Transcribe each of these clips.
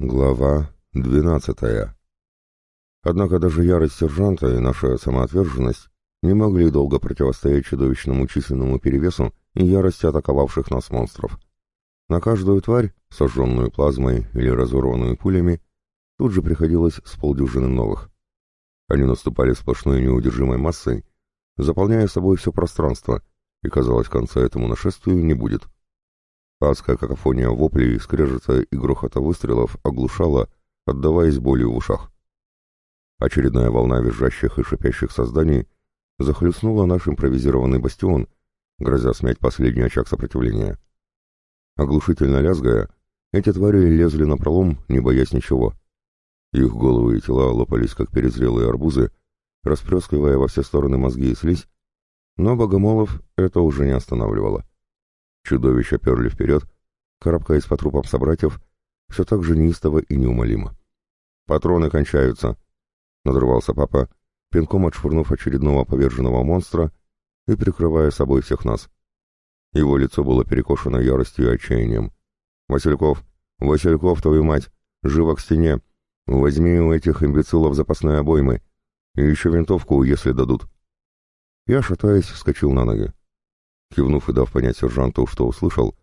Глава 12. Однако даже ярость сержанта и наша самоотверженность не могли долго противостоять чудовищному численному перевесу и ярости атаковавших нас монстров. На каждую тварь, сожженную плазмой или разорванную пулями, тут же приходилось с полдюжины новых. Они наступали сплошной неудержимой массой, заполняя собой все пространство, и, казалось, конца этому нашествию не будет. — Адская какофония воплей, скрежета и грохота выстрелов оглушала, отдаваясь болью в ушах. Очередная волна визжащих и шипящих созданий захлестнула наш импровизированный бастион, грозя смять последний очаг сопротивления. Оглушительно лязгая, эти твари лезли на пролом, не боясь ничего. Их головы и тела лопались, как перезрелые арбузы, расплескивая во все стороны мозги и слизь, но Богомолов это уже не останавливало. Чудовища перли вперед, карабкаясь по трупам собратьев, все так же неистово и неумолимо. «Патроны кончаются!» — надрывался папа, пинком отшвырнув очередного поверженного монстра и прикрывая собой всех нас. Его лицо было перекошено яростью и отчаянием. «Васильков! Васильков, твою мать! Живо к стене! Возьми у этих имбецилов запасные обоймы! И еще винтовку, если дадут!» Я, шатаясь, вскочил на ноги. Кивнув и дав понять сержанту, что услышал,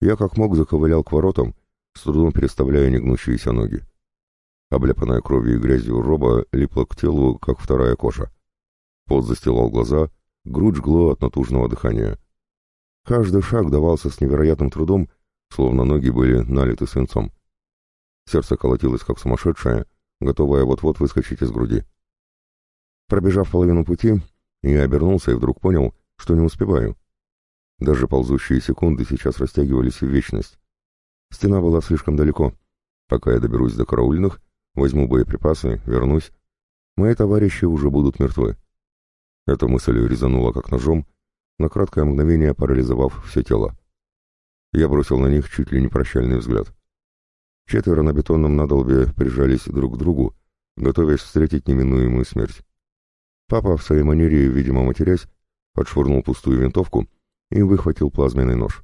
я как мог заковылял к воротам, с трудом переставляя негнущиеся ноги. Обляпанная кровью и грязью роба липла к телу, как вторая кожа. Пот застилал глаза, грудь жгло от натужного дыхания. Каждый шаг давался с невероятным трудом, словно ноги были налиты свинцом. Сердце колотилось, как сумасшедшее, готовое вот-вот выскочить из груди. Пробежав половину пути, я обернулся и вдруг понял, что не успеваю. Даже ползущие секунды сейчас растягивались в вечность. Стена была слишком далеко. Пока я доберусь до караульных, возьму боеприпасы, вернусь. Мои товарищи уже будут мертвы. Эта мысль резанула как ножом, на краткое мгновение парализовав все тело. Я бросил на них чуть ли не прощальный взгляд. Четверо на бетонном надолбе прижались друг к другу, готовясь встретить неминуемую смерть. Папа в своей манере, видимо, матерясь, отшвырнул пустую винтовку — и выхватил плазменный нож.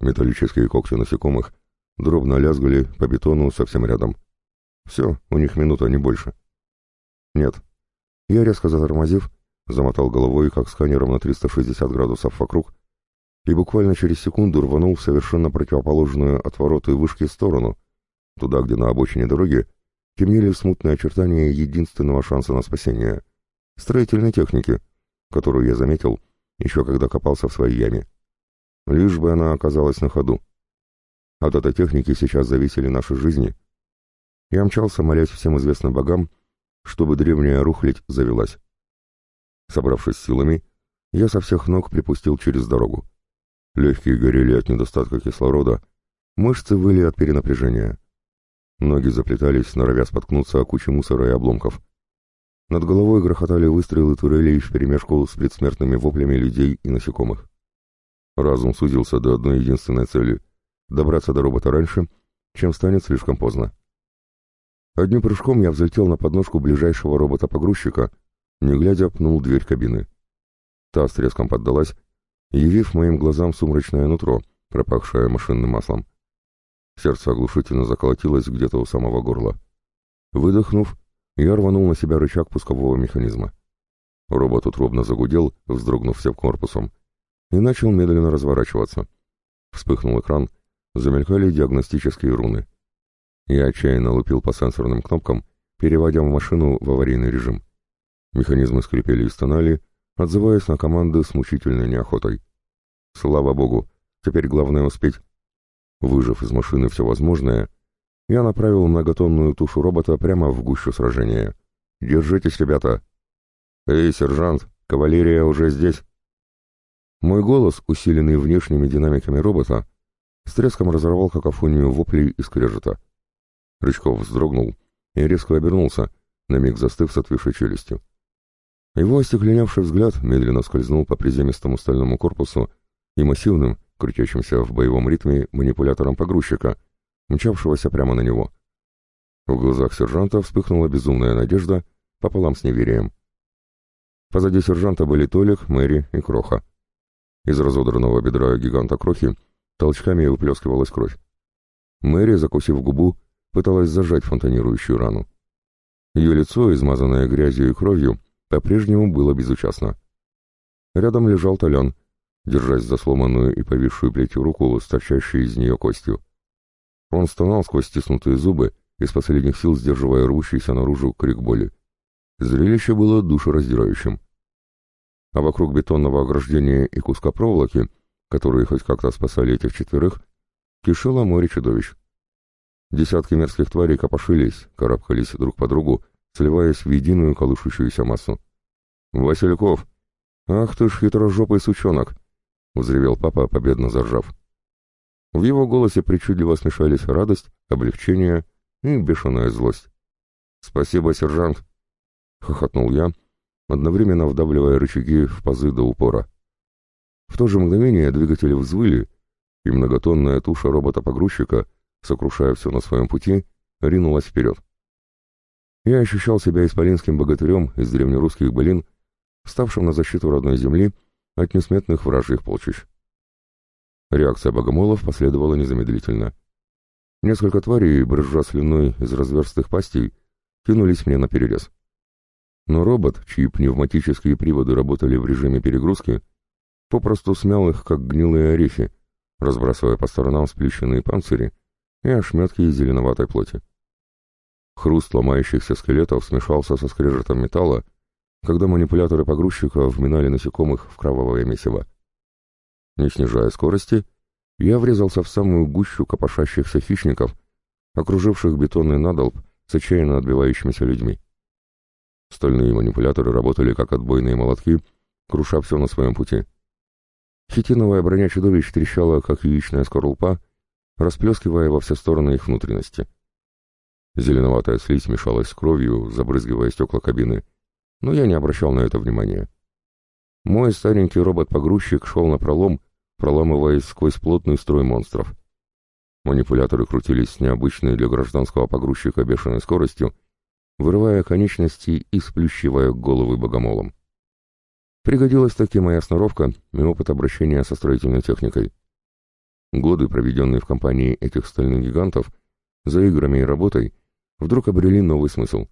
Металлические когти насекомых дробно лязгали по бетону совсем рядом. Все, у них минута, не больше. Нет. Я, резко затормозив, замотал головой, как сканером на 360 градусов вокруг, и буквально через секунду рванул в совершенно противоположную от ворот и вышки сторону, туда, где на обочине дороги темнели смутные очертания единственного шанса на спасение — строительной техники, которую я заметил — еще когда копался в своей яме. Лишь бы она оказалась на ходу. От этой техники сейчас зависели наши жизни. Я мчался молясь всем известным богам, чтобы древняя рухлядь завелась. Собравшись силами, я со всех ног припустил через дорогу. Легкие горели от недостатка кислорода, мышцы выли от перенапряжения. Ноги заплетались, норовя споткнуться о куче мусора и обломков. Над головой грохотали выстрелы турелей перемешку с предсмертными воплями людей и насекомых. Разум сузился до одной единственной цели — добраться до робота раньше, чем станет слишком поздно. Одним прыжком я взлетел на подножку ближайшего робота-погрузчика, не глядя пнул дверь кабины. Та с треском поддалась, явив моим глазам сумрачное нутро, пропахшее машинным маслом. Сердце оглушительно заколотилось где-то у самого горла. Выдохнув, я рванул на себя рычаг пускового механизма. Робот утробно загудел, вздрогнув всем корпусом, и начал медленно разворачиваться. Вспыхнул экран, замелькали диагностические руны. Я отчаянно лупил по сенсорным кнопкам, переводя машину в аварийный режим. Механизмы скрипели и стонали, отзываясь на команды с мучительной неохотой. Слава богу, теперь главное успеть. Выжив из машины все возможное, я направил многотонную тушу робота прямо в гущу сражения. «Держитесь, ребята!» «Эй, сержант, кавалерия уже здесь!» Мой голос, усиленный внешними динамиками робота, с треском разорвал какофонию воплей и скрежета. Рычков вздрогнул и резко обернулся, на миг застыв с отвисшей челюстью. Его остекленевший взгляд медленно скользнул по приземистому стальному корпусу и массивным, крутящимся в боевом ритме манипулятором погрузчика — мчавшегося прямо на него. В глазах сержанта вспыхнула безумная надежда пополам с неверием. Позади сержанта были Толик, Мэри и Кроха. Из разодранного бедра гиганта Крохи толчками выплескивалась кровь. Мэри, закусив губу, пыталась зажать фонтанирующую рану. Ее лицо, измазанное грязью и кровью, по-прежнему было безучастно. Рядом лежал Толян, держась за сломанную и повисшую плетью руку с торчащей из нее костью. Он стонал сквозь стиснутые зубы, из последних сил сдерживая рвущийся наружу крик боли. Зрелище было душераздирающим. А вокруг бетонного ограждения и куска проволоки, которые хоть как-то спасали этих четверых, кишело море чудовищ. Десятки мерзких тварей копошились, карабкались друг по другу, сливаясь в единую колышущуюся массу. «Васильков! Ах ты ж хитрожопый сучонок!» — взревел папа, победно заржав. В его голосе причудливо смешались радость, облегчение и бешеная злость. «Спасибо, сержант!» — хохотнул я, одновременно вдавливая рычаги в пазы до упора. В то же мгновение двигатели взвыли, и многотонная туша робота-погрузчика, сокрушая все на своем пути, ринулась вперед. Я ощущал себя исполинским богатырем из древнерусских былин, вставшим на защиту родной земли от несметных вражьих полчищ. Реакция богомолов последовала незамедлительно. Несколько тварей, брызжа слюной из разверстых пастей, кинулись мне на перерез. Но робот, чьи пневматические приводы работали в режиме перегрузки, попросту смял их, как гнилые орехи, разбрасывая по сторонам сплющенные панцири и ошметки из зеленоватой плоти. Хруст ломающихся скелетов смешался со скрежетом металла, когда манипуляторы погрузчика вминали насекомых в кровавое месиво. Не снижая скорости, я врезался в самую гущу копошащихся хищников, окруживших бетонный надолб с отчаянно отбивающимися людьми. Стальные манипуляторы работали как отбойные молотки, круша все на своем пути. Хитиновая броня чудовищ трещала, как яичная скорлупа, расплескивая во все стороны их внутренности. Зеленоватая слизь мешалась с кровью, забрызгивая стекла кабины, но я не обращал на это внимания. Мой старенький робот-погрузчик шел на пролом, проламываясь сквозь плотный строй монстров. Манипуляторы крутились с необычной для гражданского погрузчика бешеной скоростью, вырывая конечности и сплющивая головы богомолом. Пригодилась таки моя сноровка и опыт обращения со строительной техникой. Годы, проведенные в компании этих стальных гигантов, за играми и работой, вдруг обрели новый смысл.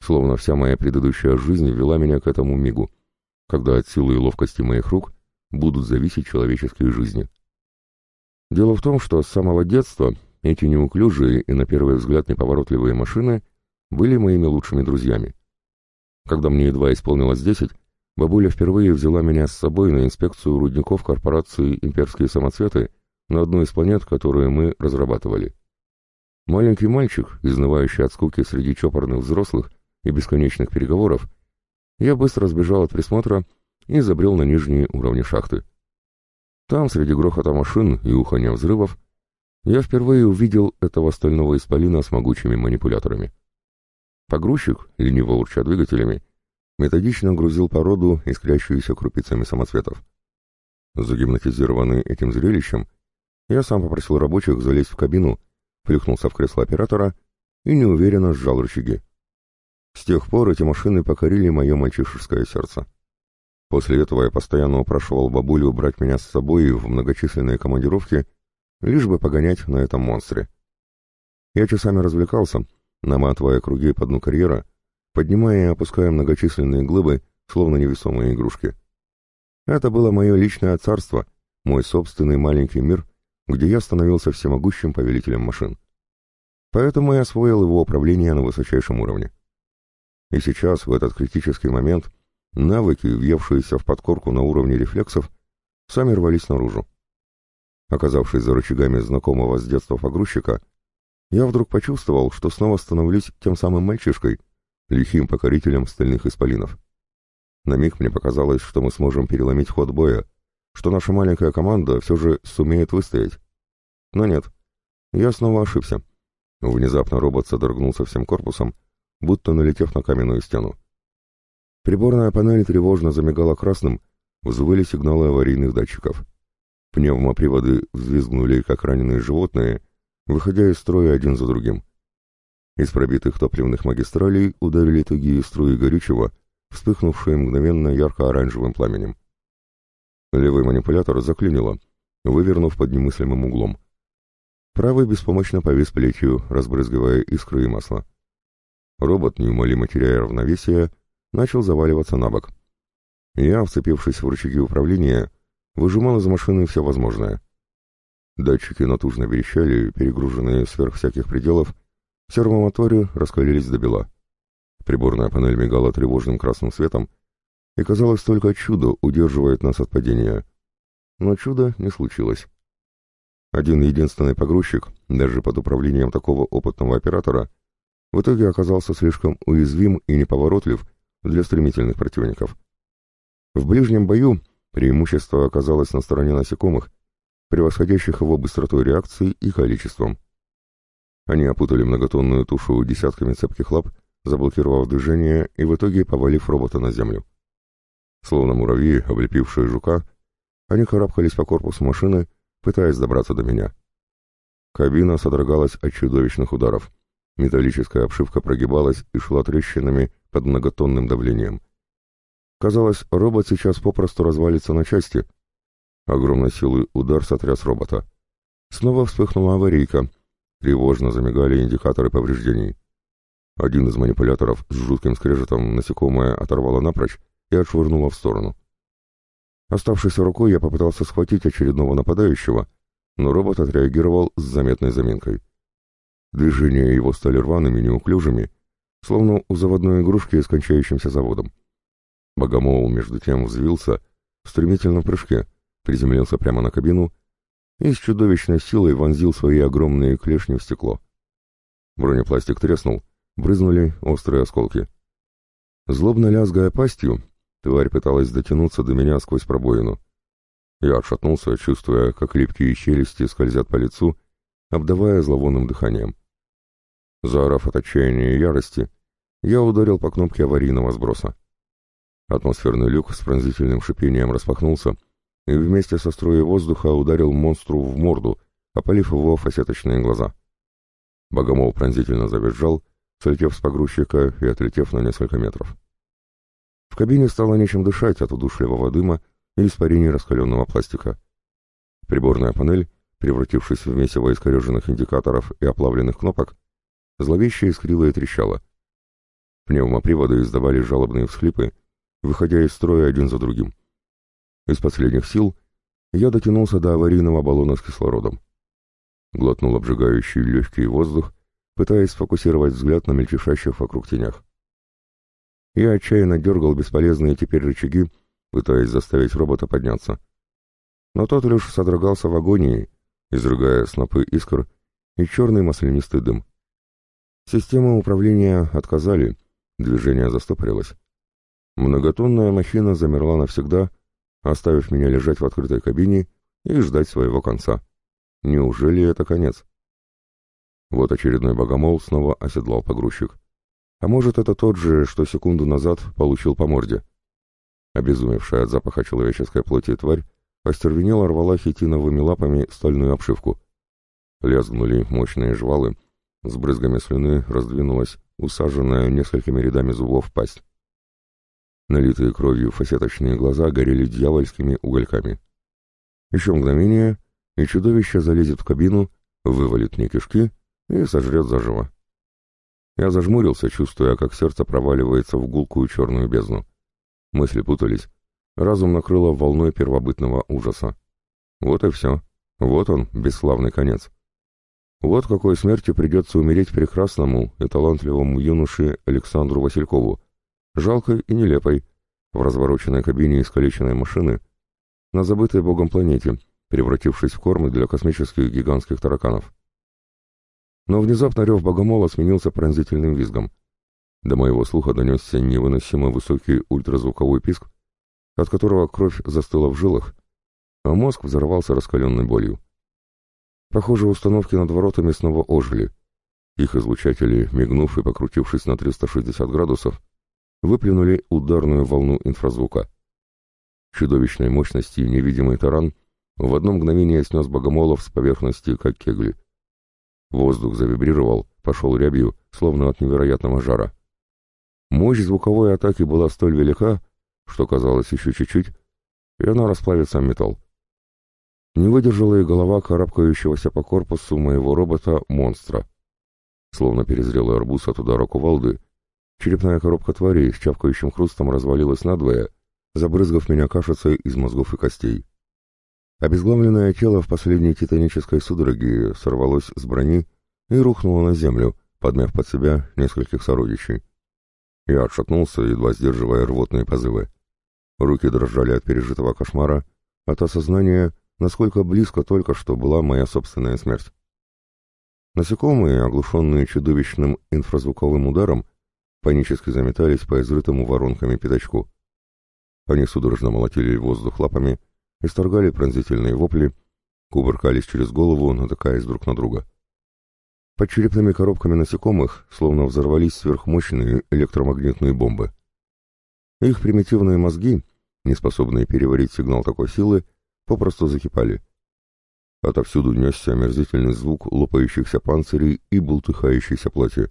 Словно вся моя предыдущая жизнь вела меня к этому мигу — когда от силы и ловкости моих рук будут зависеть человеческие жизни. Дело в том, что с самого детства эти неуклюжие и на первый взгляд неповоротливые машины были моими лучшими друзьями. Когда мне едва исполнилось десять, бабуля впервые взяла меня с собой на инспекцию рудников корпорации «Имперские самоцветы» на одну из планет, которую мы разрабатывали. Маленький мальчик, изнывающий от скуки среди чопорных взрослых и бесконечных переговоров, я быстро сбежал от присмотра и забрел на нижние уровни шахты. Там, среди грохота машин и ухания взрывов, я впервые увидел этого стального исполина с могучими манипуляторами. Погрузчик, лениво урча двигателями, методично грузил породу, искрящуюся крупицами самоцветов. Загипнотизированный этим зрелищем, я сам попросил рабочих залезть в кабину, плюхнулся в кресло оператора и неуверенно сжал рычаги. С тех пор эти машины покорили мое мальчишеское сердце. После этого я постоянно упрашивал бабулю брать меня с собой в многочисленные командировки, лишь бы погонять на этом монстре. Я часами развлекался, наматывая круги по дну карьера, поднимая и опуская многочисленные глыбы, словно невесомые игрушки. Это было мое личное царство, мой собственный маленький мир, где я становился всемогущим повелителем машин. Поэтому я освоил его управление на высочайшем уровне. И сейчас, в этот критический момент, навыки, въевшиеся в подкорку на уровне рефлексов, сами рвались наружу. Оказавшись за рычагами знакомого с детства погрузчика, я вдруг почувствовал, что снова становлюсь тем самым мальчишкой, лихим покорителем стальных исполинов. На миг мне показалось, что мы сможем переломить ход боя, что наша маленькая команда все же сумеет выстоять. Но нет, я снова ошибся. Внезапно робот содрогнулся всем корпусом, будто налетев на каменную стену. Приборная панель тревожно замигала красным, взвыли сигналы аварийных датчиков. Пневмоприводы взвизгнули, как раненые животные, выходя из строя один за другим. Из пробитых топливных магистралей ударили тугие струи горючего, вспыхнувшие мгновенно ярко-оранжевым пламенем. Левый манипулятор заклинило, вывернув под немыслимым углом. Правый беспомощно повис плетью, разбрызгивая искры и масло. Робот, неумолимо теряя равновесие, начал заваливаться на бок. Я, вцепившись в рычаги управления, выжимал из машины все возможное. Датчики натужно верещали, перегруженные сверх всяких пределов, сервомоторы раскалились до бела. Приборная панель мигала тревожным красным светом, и казалось, только чудо удерживает нас от падения. Но чуда не случилось. Один единственный погрузчик, даже под управлением такого опытного оператора, в итоге оказался слишком уязвим и неповоротлив для стремительных противников. В ближнем бою преимущество оказалось на стороне насекомых, превосходящих его быстротой реакции и количеством. Они опутали многотонную тушу десятками цепких лап, заблокировав движение и в итоге повалив робота на землю. Словно муравьи, облепившие жука, они карабкались по корпусу машины, пытаясь добраться до меня. Кабина содрогалась от чудовищных ударов — Металлическая обшивка прогибалась и шла трещинами под многотонным давлением. Казалось, робот сейчас попросту развалится на части. Огромной силой удар сотряс робота. Снова вспыхнула аварийка. Тревожно замигали индикаторы повреждений. Один из манипуляторов с жутким скрежетом насекомое оторвало напрочь и отшвырнуло в сторону. Оставшейся рукой я попытался схватить очередного нападающего, но робот отреагировал с заметной заминкой. Движения его стали рваными, неуклюжими, словно у заводной игрушки с кончающимся заводом. Богомол между тем взвился в стремительном прыжке, приземлился прямо на кабину и с чудовищной силой вонзил свои огромные клешни в стекло. Бронепластик треснул, брызнули острые осколки. Злобно лязгая пастью, тварь пыталась дотянуться до меня сквозь пробоину. Я отшатнулся, чувствуя, как липкие челюсти скользят по лицу обдавая зловонным дыханием. Заорав от отчаяния и ярости, я ударил по кнопке аварийного сброса. Атмосферный люк с пронзительным шипением распахнулся и вместе со струей воздуха ударил монстру в морду, опалив его фасеточные глаза. Богомол пронзительно завизжал, слетев с погрузчика и отлетев на несколько метров. В кабине стало нечем дышать от удушливого дыма и испарений раскаленного пластика. Приборная панель превратившись в месиво искореженных индикаторов и оплавленных кнопок, зловеще искрило и трещало. Пневмоприводы издавали жалобные всхлипы, выходя из строя один за другим. Из последних сил я дотянулся до аварийного баллона с кислородом. Глотнул обжигающий легкий воздух, пытаясь сфокусировать взгляд на мельчешащих вокруг тенях. Я отчаянно дергал бесполезные теперь рычаги, пытаясь заставить робота подняться. Но тот лишь содрогался в агонии, изрыгая снопы искр и черный маслянистый дым. Система управления отказали, движение застопорилось. Многотонная машина замерла навсегда, оставив меня лежать в открытой кабине и ждать своего конца. Неужели это конец? Вот очередной богомол снова оседлал погрузчик. А может, это тот же, что секунду назад получил по морде. Обезумевшая от запаха человеческой плоти тварь остервенело рвала хитиновыми лапами стальную обшивку. Лязгнули мощные жвалы, с брызгами слюны раздвинулась усаженная несколькими рядами зубов пасть. Налитые кровью фасеточные глаза горели дьявольскими угольками. Еще мгновение, и чудовище залезет в кабину, вывалит мне кишки и сожрет заживо. Я зажмурился, чувствуя, как сердце проваливается в гулкую черную бездну. Мысли путались, разум накрыло волной первобытного ужаса. Вот и все. Вот он, бесславный конец. Вот какой смерти придется умереть прекрасному и талантливому юноше Александру Василькову, жалкой и нелепой, в развороченной кабине искалеченной машины, на забытой богом планете, превратившись в кормы для космических гигантских тараканов. Но внезапно рев богомола сменился пронзительным визгом. До моего слуха донесся невыносимо высокий ультразвуковой писк, от которого кровь застыла в жилах, а мозг взорвался раскаленной болью. Похоже, установки над воротами снова ожили. Их излучатели, мигнув и покрутившись на 360 градусов, выплюнули ударную волну инфразвука. Чудовищной мощности невидимый таран в одно мгновение снес богомолов с поверхности, как кегли. Воздух завибрировал, пошел рябью, словно от невероятного жара. Мощь звуковой атаки была столь велика, что казалось еще чуть-чуть, и она расплавится в металл. Не выдержала и голова карабкающегося по корпусу моего робота-монстра. Словно перезрелый арбуз от удара кувалды, черепная коробка твари с чавкающим хрустом развалилась надвое, забрызгав меня кашицей из мозгов и костей. Обезглавленное тело в последней титанической судороге сорвалось с брони и рухнуло на землю, подмяв под себя нескольких сородичей. Я отшатнулся, едва сдерживая рвотные позывы. Руки дрожали от пережитого кошмара, от осознания, насколько близко только что была моя собственная смерть. Насекомые, оглушенные чудовищным инфразвуковым ударом, панически заметались по изрытому воронками пятачку. Они судорожно молотили воздух лапами, исторгали пронзительные вопли, кубаркались через голову, натыкаясь друг на друга. Под черепными коробками насекомых словно взорвались сверхмощные электромагнитные бомбы. Их примитивные мозги, не способные переварить сигнал такой силы, попросту закипали. Отовсюду несся омерзительный звук лопающихся панцирей и бултыхающейся плоти.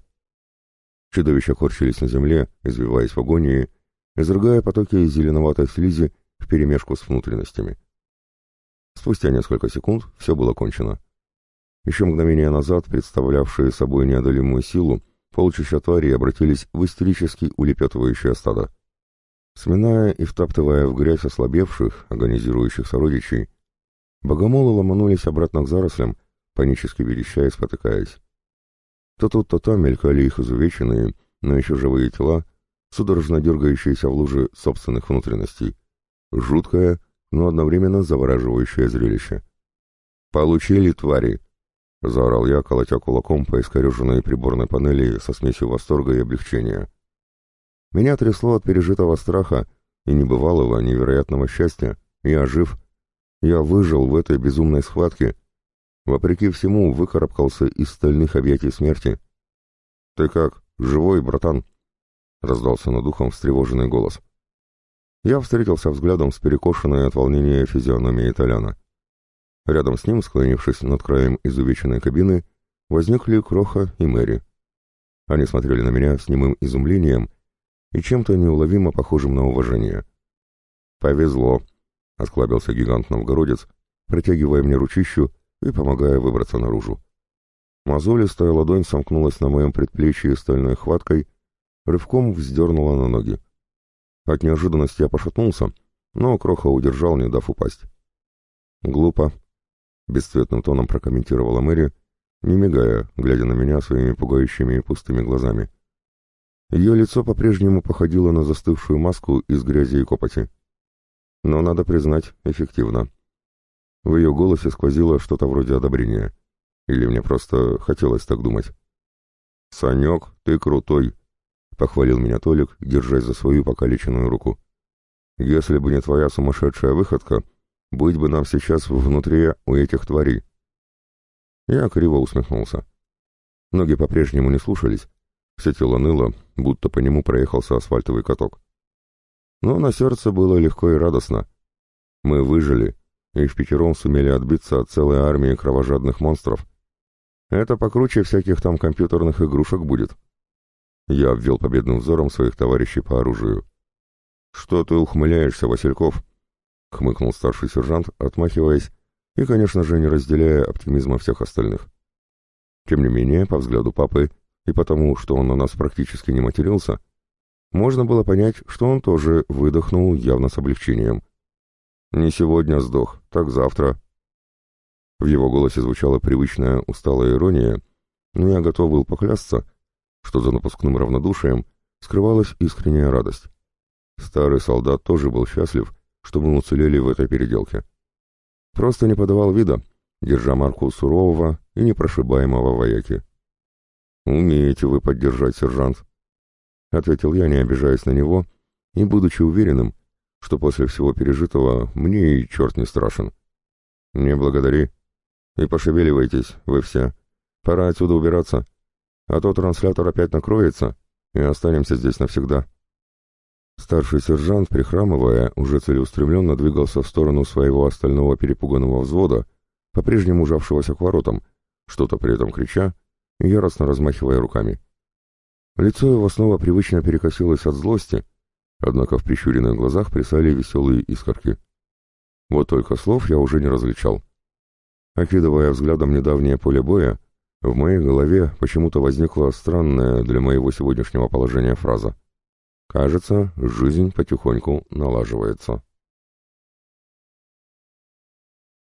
Чудовища корчились на земле, извиваясь в агонии, изрыгая потоки зеленоватой слизи в вперемешку с внутренностями. Спустя несколько секунд все было кончено. Еще мгновение назад представлявшие собой неодолимую силу, полчища тварей обратились в истерически улепетывающее стадо. Сминая и втаптывая в грязь ослабевших, агонизирующих сородичей, богомолы ломанулись обратно к зарослям, панически верещая и спотыкаясь. То тут, то там мелькали их изувеченные, но еще живые тела, судорожно дергающиеся в луже собственных внутренностей. Жуткое, но одновременно завораживающее зрелище. «Получили, твари!» — заорал я, колотя кулаком по искореженной приборной панели со смесью восторга и облегчения. Меня трясло от пережитого страха и небывалого невероятного счастья. Я жив. Я выжил в этой безумной схватке. Вопреки всему, выкарабкался из стальных объятий смерти. «Ты как, живой, братан?» — раздался над ухом встревоженный голос. Я встретился взглядом с перекошенной от волнения физиономией Толяна. Рядом с ним, склонившись над краем изувеченной кабины, возникли Кроха и Мэри. Они смотрели на меня с немым изумлением и чем-то неуловимо похожим на уважение. «Повезло», — осклабился гигант-новгородец, протягивая мне ручищу и помогая выбраться наружу. Мозолистая ладонь сомкнулась на моем предплечье стальной хваткой, рывком вздернула на ноги. От неожиданности я пошатнулся, но Кроха удержал, не дав упасть. «Глупо», — бесцветным тоном прокомментировала Мэри, не мигая, глядя на меня своими пугающими и пустыми глазами. Ее лицо по-прежнему походило на застывшую маску из грязи и копоти. Но, надо признать, эффективно. В ее голосе сквозило что-то вроде одобрения. Или мне просто хотелось так думать. «Санек, ты крутой!» — похвалил меня Толик, держась за свою покалеченную руку. «Если бы не твоя сумасшедшая выходка, быть бы нам сейчас внутри у этих тварей». Я криво усмехнулся. Ноги по-прежнему не слушались, все тело ныло, будто по нему проехался асфальтовый каток. Но на сердце было легко и радостно. Мы выжили, и шпикером сумели отбиться от целой армии кровожадных монстров. Это покруче всяких там компьютерных игрушек будет. Я обвел победным взором своих товарищей по оружию. «Что ты ухмыляешься, Васильков?» — хмыкнул старший сержант, отмахиваясь и, конечно же, не разделяя оптимизма всех остальных. Тем не менее, по взгляду папы, и потому, что он на нас практически не матерился, можно было понять, что он тоже выдохнул явно с облегчением. «Не сегодня сдох, так завтра». В его голосе звучала привычная усталая ирония, но я готов был поклясться, что за напускным равнодушием скрывалась искренняя радость. Старый солдат тоже был счастлив, что мы уцелели в этой переделке. Просто не подавал вида, держа марку сурового и непрошибаемого вояки. «Умеете вы поддержать, сержант», — ответил я, не обижаясь на него, и будучи уверенным, что после всего пережитого мне и черт не страшен. «Не благодари. И пошевеливайтесь, вы все. Пора отсюда убираться, а то транслятор опять накроется, и останемся здесь навсегда». Старший сержант, прихрамывая, уже целеустремленно двигался в сторону своего остального перепуганного взвода, по-прежнему ужавшегося к воротам, что-то при этом крича яростно размахивая руками. Лицо его снова привычно перекосилось от злости, однако в прищуренных глазах плясали веселые искорки. Вот только слов я уже не различал. Окидывая взглядом недавнее поле боя, в моей голове почему-то возникла странная для моего сегодняшнего положения фраза. Кажется, жизнь потихоньку налаживается.